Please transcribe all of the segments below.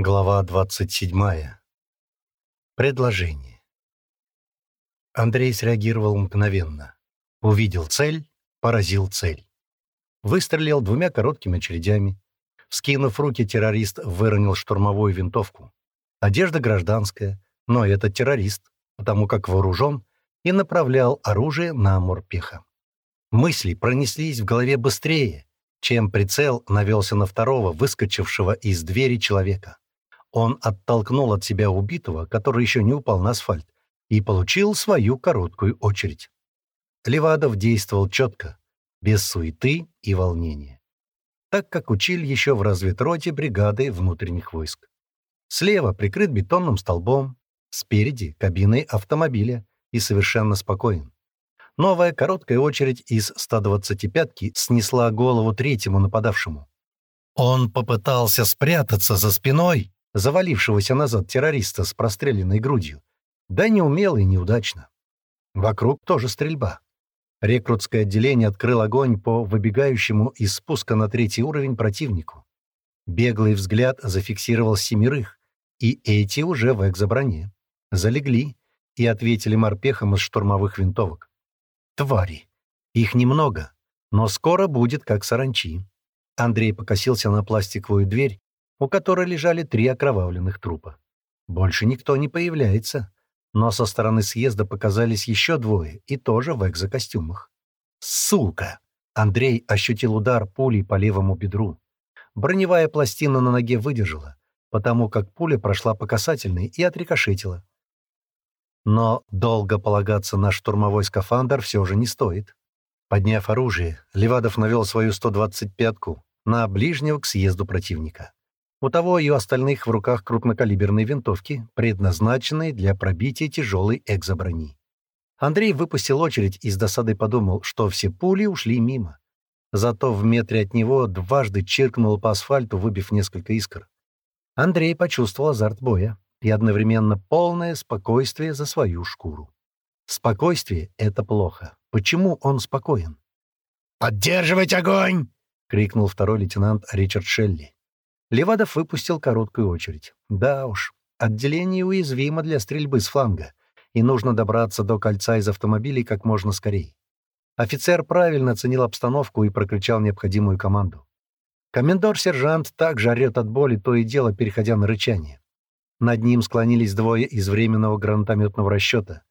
Глава 27. Предложение. Андрей среагировал мгновенно. Увидел цель, поразил цель. Выстрелил двумя короткими очередями. Вскинув руки, террорист выронил штурмовую винтовку. Одежда гражданская, но это террорист, потому как вооружен и направлял оружие на морпеха. Мысли пронеслись в голове быстрее, чем прицел навелся на второго, выскочившего из двери человека. Он оттолкнул от себя убитого, который еще не упал на асфальт, и получил свою короткую очередь. Левадов действовал четко, без суеты и волнения. Так как учили еще в разведроте бригады внутренних войск. Слева прикрыт бетонным столбом, спереди — кабиной автомобиля и совершенно спокоен. Новая короткая очередь из 125-ки снесла голову третьему нападавшему. Он попытался спрятаться за спиной, завалившегося назад террориста с простреленной грудью. Да неумело и неудачно. Вокруг тоже стрельба. Рекрутское отделение открыл огонь по выбегающему из спуска на третий уровень противнику. Беглый взгляд зафиксировал семерых, и эти уже в экзоброне. Залегли и ответили морпехом из штурмовых винтовок. Твари! Их немного, но скоро будет как саранчи. Андрей покосился на пластиковую дверь, у которой лежали три окровавленных трупа. Больше никто не появляется, но со стороны съезда показались еще двое, и тоже в экзокостюмах. «Сука!» Андрей ощутил удар пулей по левому бедру. Броневая пластина на ноге выдержала, потому как пуля прошла по касательной и отрикошетила. Но долго полагаться на штурмовой скафандр все же не стоит. Подняв оружие, Левадов навел свою 125-ку на ближнего к съезду противника. У того и у остальных в руках крупнокалиберные винтовки, предназначенные для пробития тяжелой экзоброни. Андрей выпустил очередь и с досадой подумал, что все пули ушли мимо. Зато в метре от него дважды чиркнул по асфальту, выбив несколько искр. Андрей почувствовал азарт боя и одновременно полное спокойствие за свою шкуру. Спокойствие — это плохо. Почему он спокоен? «Поддерживать огонь!» — крикнул второй лейтенант Ричард Шелли. Левадов выпустил короткую очередь. Да уж, отделение уязвимо для стрельбы с фланга, и нужно добраться до кольца из автомобилей как можно скорее. Офицер правильно оценил обстановку и прокричал необходимую команду. Комендор-сержант также орёт от боли, то и дело переходя на рычание. Над ним склонились двое из временного гранатометного расчета.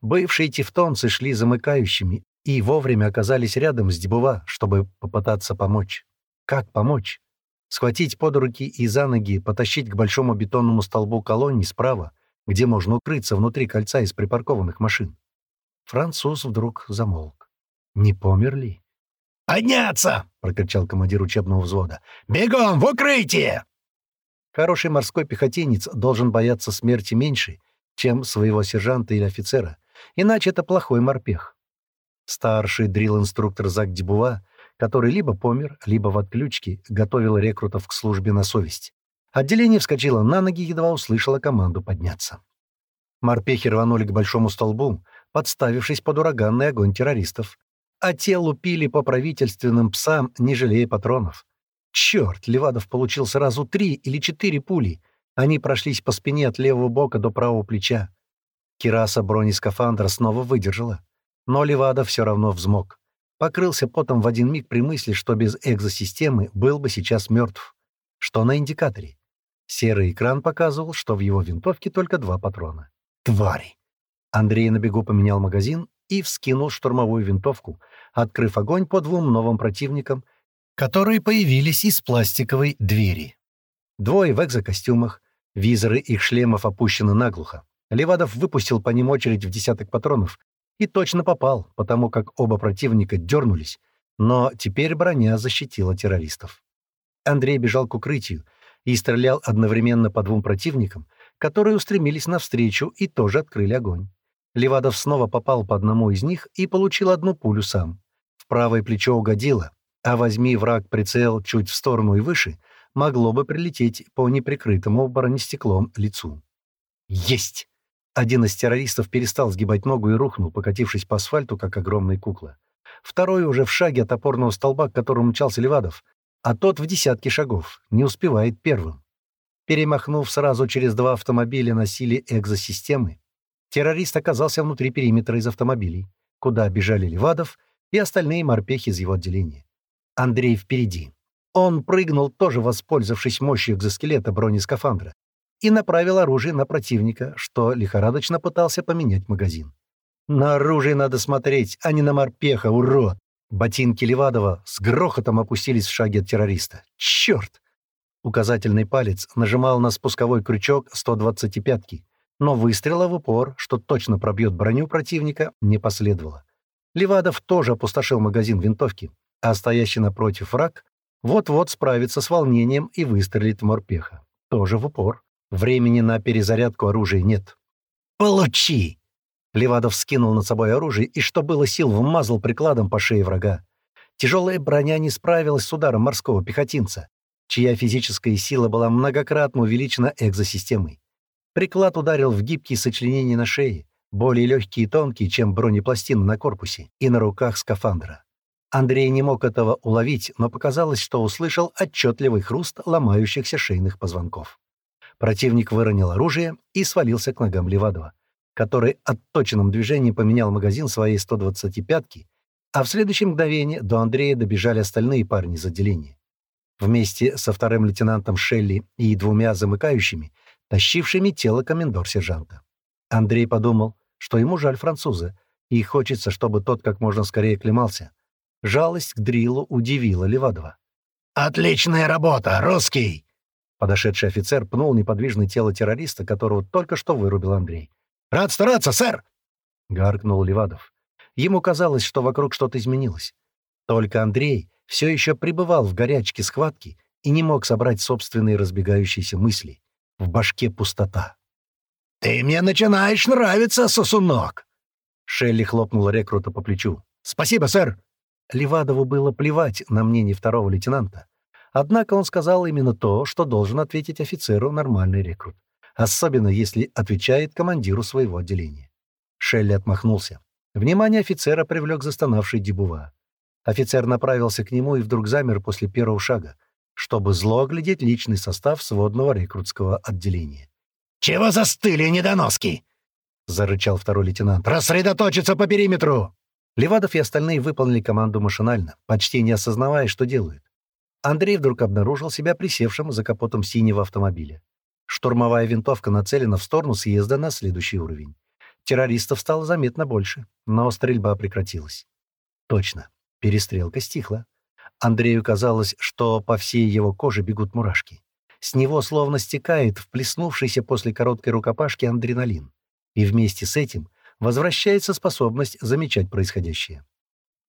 Бывшие тевтонцы шли замыкающими и вовремя оказались рядом с Дебува, чтобы попытаться помочь. Как помочь? Схватить под руки и за ноги, потащить к большому бетонному столбу колонии справа, где можно укрыться внутри кольца из припаркованных машин. Француз вдруг замолк. Не помер ли? «Подняться!» — прокричал командир учебного взвода. «Бегом в укрытие!» Хороший морской пехотинец должен бояться смерти меньше, чем своего сержанта или офицера, иначе это плохой морпех. Старший дрил-инструктор Зак Дебува который либо помер, либо в отключке готовил рекрутов к службе на совесть. Отделение вскочило на ноги, едва услышало команду подняться. Морпехи рванули к большому столбу, подставившись под ураганный огонь террористов. А те лупили по правительственным псам, не жалея патронов. Черт, Левадов получил сразу три или четыре пули. Они прошлись по спине от левого бока до правого плеча. Кираса бронескафандра снова выдержала. Но Левадов все равно взмок. Покрылся потом в один миг при мысли, что без экзосистемы был бы сейчас мертв. Что на индикаторе? Серый экран показывал, что в его винтовке только два патрона. Твари! Андрей на бегу поменял магазин и вскинул штурмовую винтовку, открыв огонь по двум новым противникам, которые появились из пластиковой двери. Двое в экзокостюмах, визоры их шлемов опущены наглухо. Левадов выпустил по ним очередь в десяток патронов и точно попал, потому как оба противника дернулись, но теперь броня защитила террористов. Андрей бежал к укрытию и стрелял одновременно по двум противникам, которые устремились навстречу и тоже открыли огонь. Левадов снова попал по одному из них и получил одну пулю сам. В правое плечо угодило, а возьми враг прицел чуть в сторону и выше, могло бы прилететь по неприкрытому бронестеклом лицу. «Есть!» Один из террористов перестал сгибать ногу и рухнул, покатившись по асфальту, как огромная кукла. Второй уже в шаге от опорного столба, к которому мчался Левадов, а тот в десятке шагов, не успевает первым. Перемахнув сразу через два автомобиля на силе экзосистемы, террорист оказался внутри периметра из автомобилей, куда бежали Левадов и остальные морпехи из его отделения. Андрей впереди. Он прыгнул, тоже воспользовавшись мощью экзоскелета бронескафандра, и направил оружие на противника, что лихорадочно пытался поменять магазин. «На оружие надо смотреть, а не на морпеха, урод!» Ботинки Левадова с грохотом опустились в шаге от террориста. «Черт!» Указательный палец нажимал на спусковой крючок 125-ки, но выстрела в упор, что точно пробьет броню противника, не последовало. Левадов тоже опустошил магазин винтовки, а стоящий напротив враг вот-вот справится с волнением и выстрелит в морпеха. Тоже в упор. Времени на перезарядку оружия нет. «Получи!» Левадов скинул над собой оружие и, что было сил, вмазал прикладом по шее врага. Тяжелая броня не справилась с ударом морского пехотинца, чья физическая сила была многократно увеличена экзосистемой. Приклад ударил в гибкие сочленения на шее, более легкие и тонкие, чем бронепластины на корпусе и на руках скафандра. Андрей не мог этого уловить, но показалось, что услышал отчетливый хруст ломающихся шейных позвонков. Противник выронил оружие и свалился к ногам Левадова, который отточенным движением поменял магазин своей 125-ки, а в следующее мгновение до Андрея добежали остальные парни из отделения. Вместе со вторым лейтенантом Шелли и двумя замыкающими, тащившими тело комендор-сержанта. Андрей подумал, что ему жаль француза, и хочется, чтобы тот как можно скорее клемался. Жалость к Дрилу удивила Левадова. «Отличная работа, русский!» Подошедший офицер пнул неподвижное тело террориста, которого только что вырубил Андрей. «Рад стараться, сэр!» — гаркнул Левадов. Ему казалось, что вокруг что-то изменилось. Только Андрей все еще пребывал в горячке схватки и не мог собрать собственные разбегающиеся мысли. В башке пустота. «Ты мне начинаешь нравиться, сосунок!» Шелли хлопнула рекрута по плечу. «Спасибо, сэр!» Левадову было плевать на мнение второго лейтенанта. Однако он сказал именно то, что должен ответить офицеру нормальный рекрут. Особенно, если отвечает командиру своего отделения. Шелли отмахнулся. Внимание офицера привлек застонавший Дебува. Офицер направился к нему и вдруг замер после первого шага, чтобы зло оглядеть личный состав сводного рекрутского отделения. «Чего застыли, недоноски?» — зарычал второй лейтенант. «Рассредоточиться по периметру!» Левадов и остальные выполнили команду машинально, почти не осознавая, что делают. Андрей вдруг обнаружил себя присевшим за капотом синего автомобиля. Штурмовая винтовка нацелена в сторону съезда на следующий уровень. Террористов стало заметно больше, но стрельба прекратилась. Точно, перестрелка стихла. Андрею казалось, что по всей его коже бегут мурашки. С него словно стекает вплеснувшийся после короткой рукопашки адреналин. И вместе с этим возвращается способность замечать происходящее.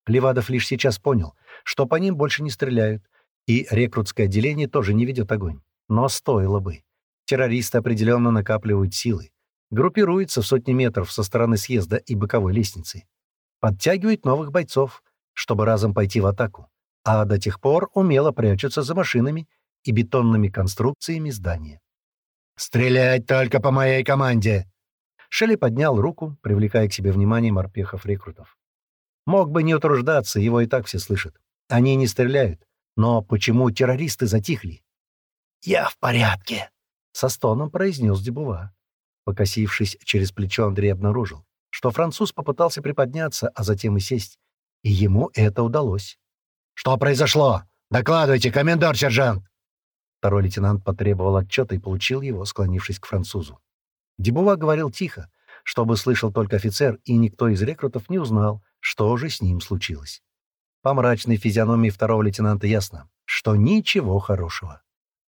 Левадов лишь сейчас понял, что по ним больше не стреляют, и рекрутское отделение тоже не ведет огонь. Но стоило бы. Террористы определенно накапливают силы. Группируются в сотни метров со стороны съезда и боковой лестницы. Подтягивают новых бойцов, чтобы разом пойти в атаку. А до тех пор умело прячутся за машинами и бетонными конструкциями здания. «Стрелять только по моей команде!» Шелли поднял руку, привлекая к себе внимание морпехов-рекрутов. Мог бы не утруждаться, его и так все слышат. Они не стреляют, но почему террористы затихли? «Я в порядке», — со стоном произнес Дебува. Покосившись через плечо, Андрей обнаружил, что француз попытался приподняться, а затем и сесть. И ему это удалось. «Что произошло? Докладывайте, комендор-сержант!» Второй лейтенант потребовал отчета и получил его, склонившись к французу. Дебува говорил тихо, чтобы слышал только офицер, и никто из рекрутов не узнал, что же с ним случилось. По мрачной физиономии второго лейтенанта ясно, что ничего хорошего.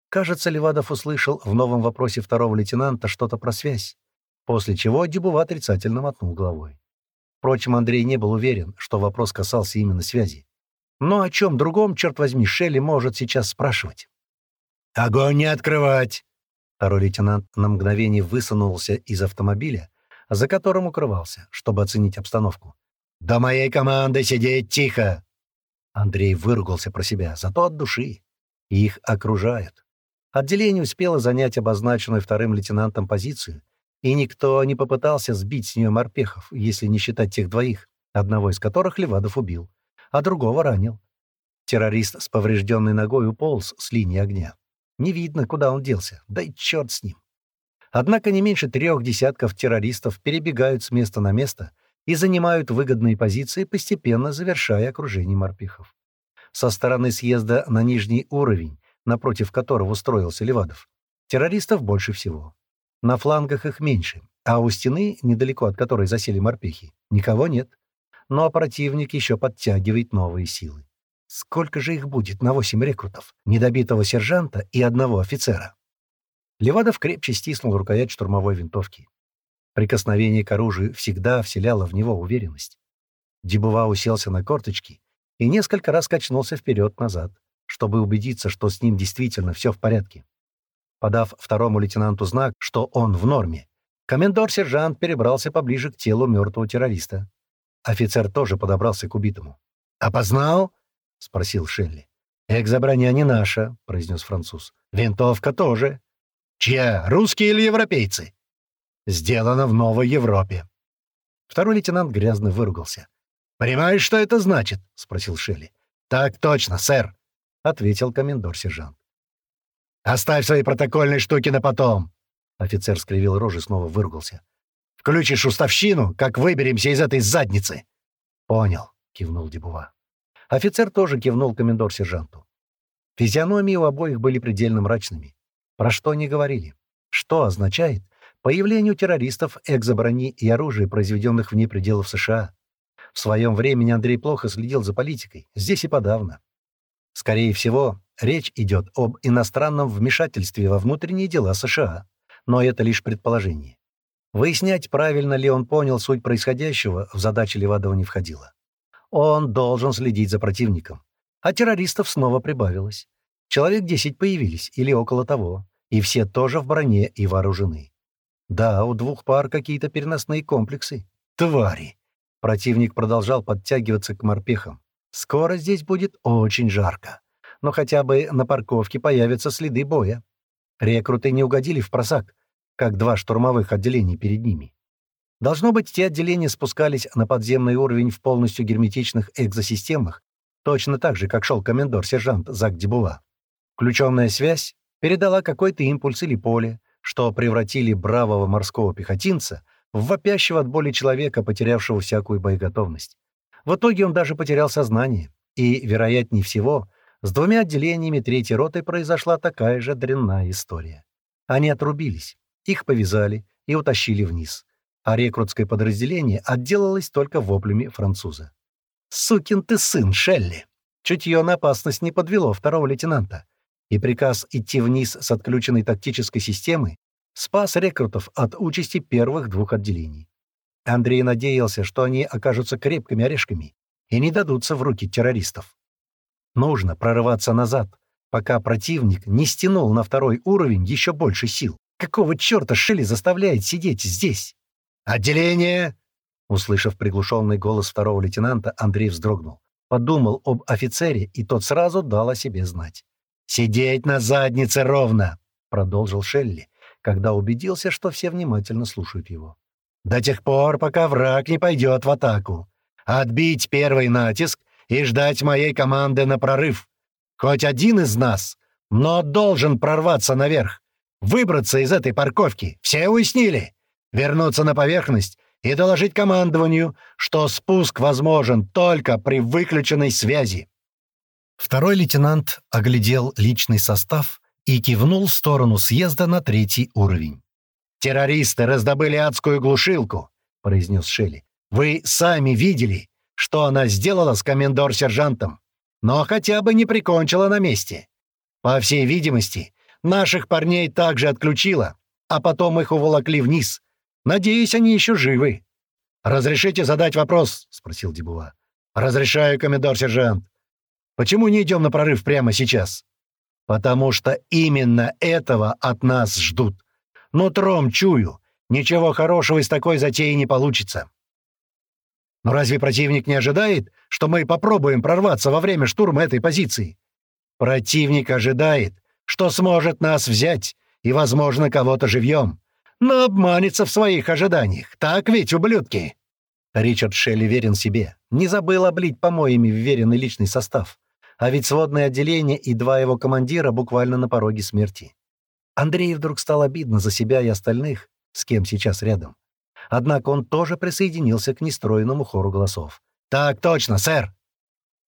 Кажется, Левадов услышал в новом вопросе второго лейтенанта что-то про связь, после чего Дюбува отрицательно мотнул головой. Впрочем, Андрей не был уверен, что вопрос касался именно связи. Но о чем другом, черт возьми, Шелли может сейчас спрашивать? «Огонь не открывать!» Второй лейтенант на мгновение высунулся из автомобиля, за которым укрывался, чтобы оценить обстановку. «До моей команды сидеть тихо!» Андрей выругался про себя, зато от души. Их окружают. Отделение успело занять обозначенную вторым лейтенантом позицию, и никто не попытался сбить с нее морпехов, если не считать тех двоих, одного из которых Левадов убил, а другого ранил. Террорист с поврежденной ногой уполз с линии огня. Не видно, куда он делся, да и черт с ним. Однако не меньше трех десятков террористов перебегают с места на место и занимают выгодные позиции, постепенно завершая окружение морпихов. Со стороны съезда на нижний уровень, напротив которого устроился Левадов, террористов больше всего. На флангах их меньше, а у стены, недалеко от которой засели морпехи, никого нет. Но противник еще подтягивает новые силы. Сколько же их будет на восемь рекрутов, недобитого сержанта и одного офицера? Левадов крепче стиснул рукоять штурмовой винтовки. Прикосновение к оружию всегда вселяло в него уверенность. Дебува уселся на корточки и несколько раз качнулся вперед-назад, чтобы убедиться, что с ним действительно все в порядке. Подав второму лейтенанту знак, что он в норме, комендор-сержант перебрался поближе к телу мертвого террориста. Офицер тоже подобрался к убитому. «Опознал?» — спросил Шелли. «Экзоброня не наша», — произнес француз. «Винтовка тоже». «Чья, русские или европейцы?» «Сделано в Новой Европе». Второй лейтенант грязно выругался. «Понимаешь, что это значит?» — спросил Шелли. «Так точно, сэр», — ответил комендор-сержант. «Оставь свои протокольные штуки на потом!» Офицер скривил рожи и снова выругался. «Включишь уставщину, как выберемся из этой задницы!» «Понял», — кивнул Дебува. Офицер тоже кивнул комендор-сержанту. Физиономии у обоих были предельно мрачными. Про что они говорили? Что означает появление у террористов экзоброни и оружия, произведенных вне пределов США? В своем времени Андрей плохо следил за политикой, здесь и подавно. Скорее всего, речь идет об иностранном вмешательстве во внутренние дела США, но это лишь предположение. Выяснять, правильно ли он понял суть происходящего, в задачи Левадова не входило. Он должен следить за противником. А террористов снова прибавилось. Человек десять появились, или около того, и все тоже в броне и вооружены. Да, у двух пар какие-то переносные комплексы. Твари! Противник продолжал подтягиваться к морпехам. Скоро здесь будет очень жарко. Но хотя бы на парковке появятся следы боя. Рекруты не угодили в просак, как два штурмовых отделения перед ними. Должно быть, те отделения спускались на подземный уровень в полностью герметичных экзосистемах, точно так же, как шел комендор-сержант Зак Дебула. Включенная связь передала какой-то импульс или поле, что превратили бравого морского пехотинца в вопящего от боли человека, потерявшего всякую боеготовность. В итоге он даже потерял сознание, и, вероятнее всего, с двумя отделениями третьей роты произошла такая же дрянная история. Они отрубились, их повязали и утащили вниз, а рекрутское подразделение отделалось только воплями француза. «Сукин ты сын, Шелли!» Чутье на опасность не подвело второго лейтенанта, и приказ идти вниз с отключенной тактической системы спас рекрутов от участи первых двух отделений. Андрей надеялся, что они окажутся крепкими орешками и не дадутся в руки террористов. Нужно прорываться назад, пока противник не стянул на второй уровень еще больше сил. Какого черта Шелли заставляет сидеть здесь? «Отделение!» Услышав приглушенный голос второго лейтенанта, Андрей вздрогнул. Подумал об офицере, и тот сразу дал о себе знать. «Сидеть на заднице ровно!» — продолжил Шелли, когда убедился, что все внимательно слушают его. «До тех пор, пока враг не пойдет в атаку. Отбить первый натиск и ждать моей команды на прорыв. Хоть один из нас, но должен прорваться наверх, выбраться из этой парковки. Все уяснили? Вернуться на поверхность и доложить командованию, что спуск возможен только при выключенной связи». Второй лейтенант оглядел личный состав и кивнул в сторону съезда на третий уровень. «Террористы раздобыли адскую глушилку», — произнес Шелли. «Вы сами видели, что она сделала с комендор-сержантом, но хотя бы не прикончила на месте. По всей видимости, наших парней также отключила, а потом их уволокли вниз. Надеюсь, они еще живы». «Разрешите задать вопрос?» — спросил Дебуа. «Разрешаю, комендор-сержант. Почему не идем на прорыв прямо сейчас?» Потому что именно этого от нас ждут. Нутром чую, ничего хорошего из такой затеи не получится. Но разве противник не ожидает, что мы попробуем прорваться во время штурма этой позиции? Противник ожидает, что сможет нас взять и, возможно, кого-то живьем. Но обманется в своих ожиданиях. Так ведь, ублюдки?» Ричард Шелли верен себе. Не забыл облить помоями вверенный личный состав. А ведь сводное отделение и два его командира буквально на пороге смерти. Андрею вдруг стало обидно за себя и остальных, с кем сейчас рядом. Однако он тоже присоединился к нестроенному хору голосов. «Так точно, сэр!»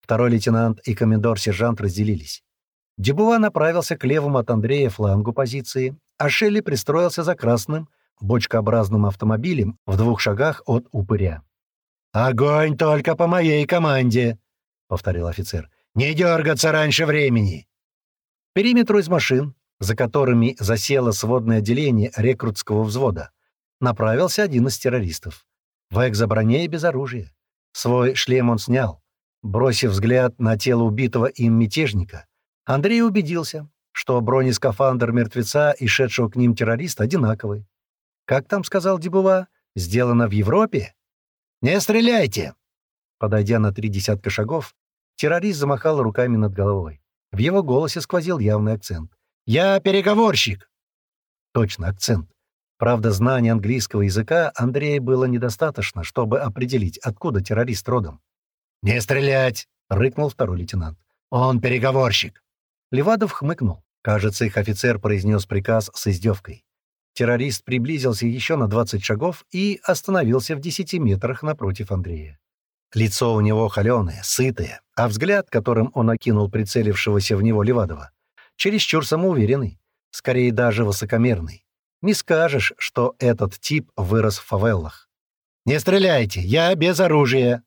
Второй лейтенант и комендор-сержант разделились. Дебува направился к левому от Андрея флангу позиции, а Шелли пристроился за красным, бочкообразным автомобилем в двух шагах от упыря. «Огонь только по моей команде!» — повторил офицер. «Не дергаться раньше времени!» Периметру из машин, за которыми засело сводное отделение рекрутского взвода, направился один из террористов. В экзоброне и без оружия. Свой шлем он снял. Бросив взгляд на тело убитого им мятежника, Андрей убедился, что бронескафандр мертвеца и шедшего к ним террориста одинаковый. Как там сказал Дебува, сделано в Европе? «Не стреляйте!» Подойдя на три десятка шагов, террорист замахал руками над головой. В его голосе сквозил явный акцент. «Я переговорщик!» Точно, акцент. Правда, знания английского языка Андрея было недостаточно, чтобы определить, откуда террорист родом. «Не стрелять!» — рыкнул второй лейтенант. «Он переговорщик!» Левадов хмыкнул. Кажется, их офицер произнес приказ с издевкой. Террорист приблизился еще на 20 шагов и остановился в 10 метрах напротив Андрея. Лицо у него холеное, сытое, а взгляд, которым он окинул прицелившегося в него Левадова, чересчур самоуверенный, скорее даже высокомерный. Не скажешь, что этот тип вырос в фавеллах. «Не стреляйте, я без оружия!»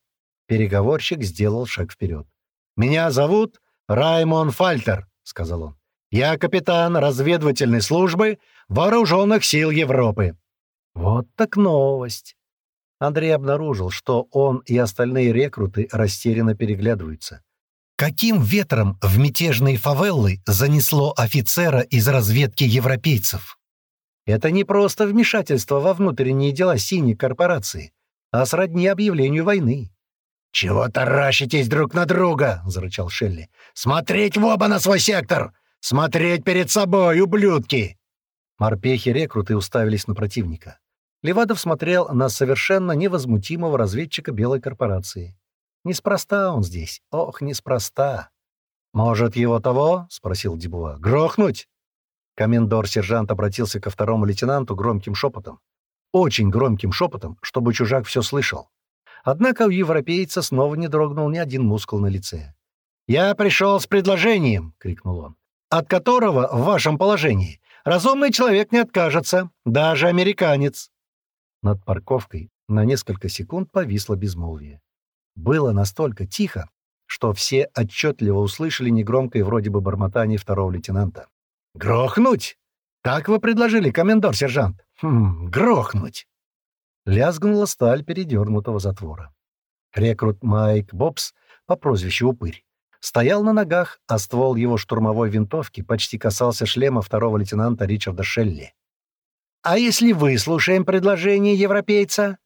Переговорщик сделал шаг вперед. «Меня зовут Раймон Фальтер», — сказал он. «Я капитан разведывательной службы Вооруженных сил Европы». Вот так новость. Андрей обнаружил, что он и остальные рекруты растерянно переглядываются. Каким ветром в мятежные фавеллы занесло офицера из разведки европейцев? Это не просто вмешательство во внутренние дела синей корпорации, а сродни объявлению войны. «Чего таращитесь друг на друга?» — зарычал Шелли. «Смотреть в оба на свой сектор! Смотреть перед собой, ублюдки!» Морпехи-рекруты уставились на противника. Левадов смотрел на совершенно невозмутимого разведчика белой корпорации. Неспроста он здесь. Ох, неспроста. «Может, его того?» — спросил Дебуа. «Грохнуть?» Комендор-сержант обратился ко второму лейтенанту громким шепотом. Очень громким шепотом, чтобы чужак все слышал. Однако у европейца снова не дрогнул ни один мускул на лице. «Я пришел с предложением!» — крикнул он. «От которого в вашем положении разумный человек не откажется, даже американец!» Над парковкой на несколько секунд повисло безмолвие. Было настолько тихо, что все отчетливо услышали негромкое вроде бы бормотание второго лейтенанта. «Грохнуть! Так вы предложили, комендор-сержант? Хм, грохнуть!» Лязгнула сталь передернутого затвора. Рекрут Майк Бобс по прозвищу Упырь стоял на ногах, а ствол его штурмовой винтовки почти касался шлема второго лейтенанта Ричарда Шелли. «А если выслушаем предложение европейца?»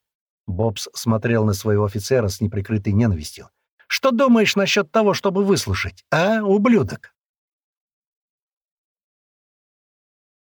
Бобс смотрел на своего офицера с неприкрытой ненавистью. «Что думаешь насчет того, чтобы выслушать, а, ублюдок?»